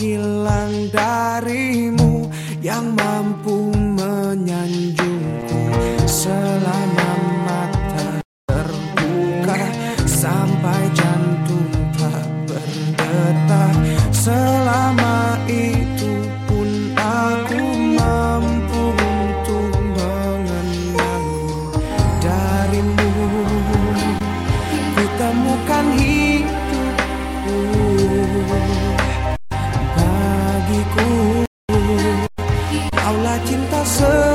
hilang darimu yang mampu menyanjungku selama mata terbuka. Sampai jantung tak berdetak selama itu pun aku mampu untuk mengenalmu darimu. Ku temukan cinta sejati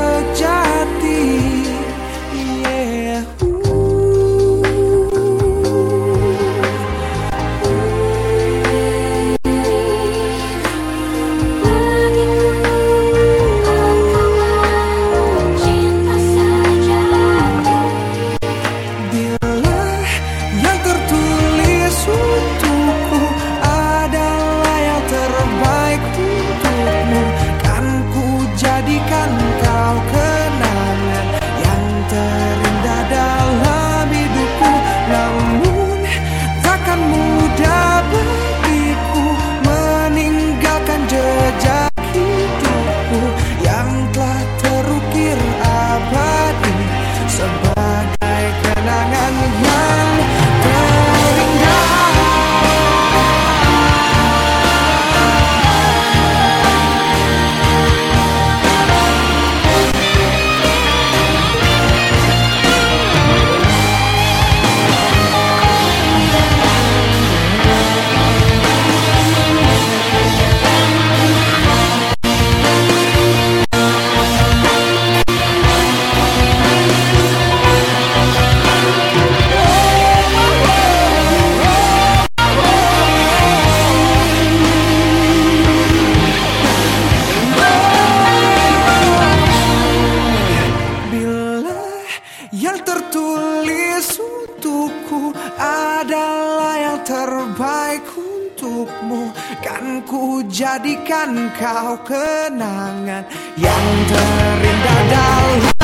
tertulis untukku adalah yang terbaik untukmu Kan ku jadikan kau kenangan yang terindah dalam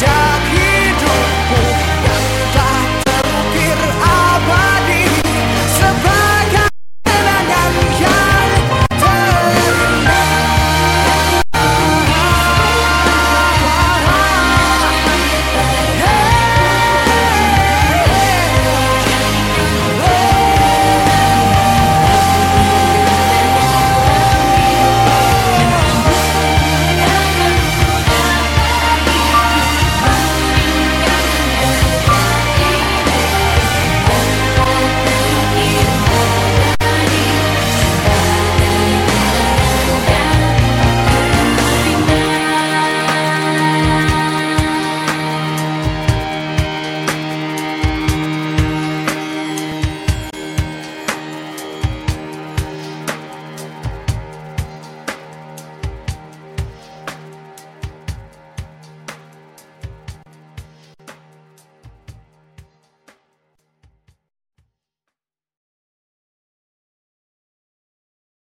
Yeah.